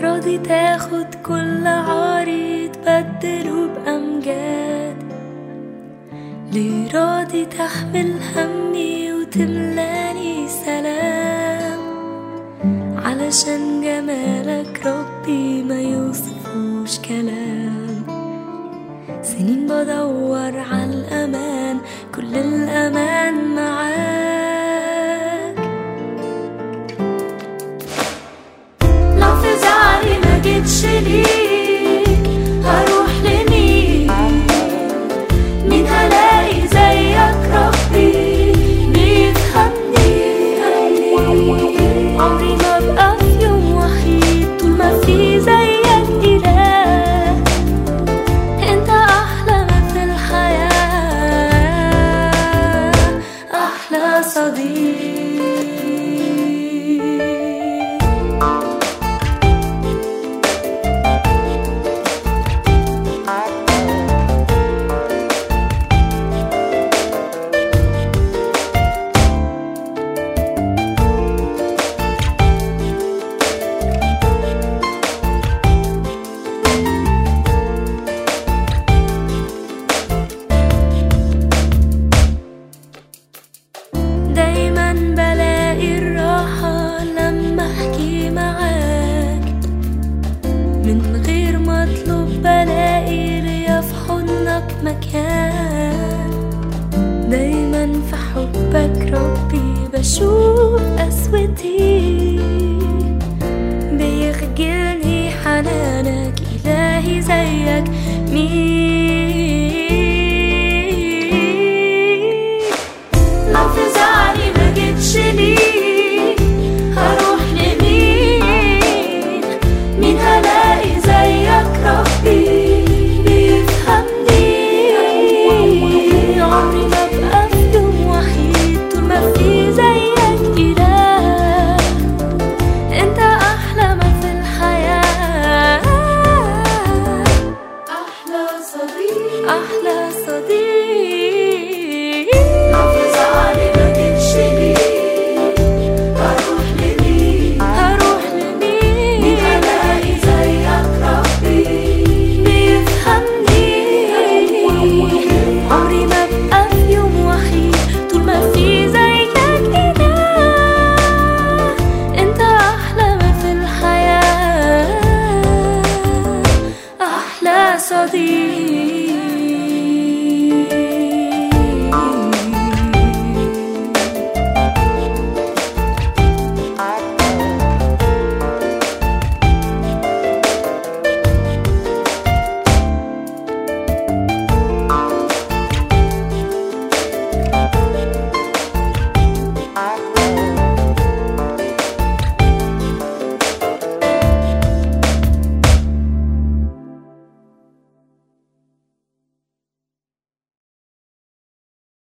راضي تاخد كل عاري تبدله بأمجاد. ليه راضي تحمل همي وتملاني سلام؟ علشان جمالك ربي ما يوصفوش كلام. سنين بدور على الأمان كل الأمان معاك. nossa. شوف قسوتي بيخجلني حنانك إلهي زيك مين؟ See.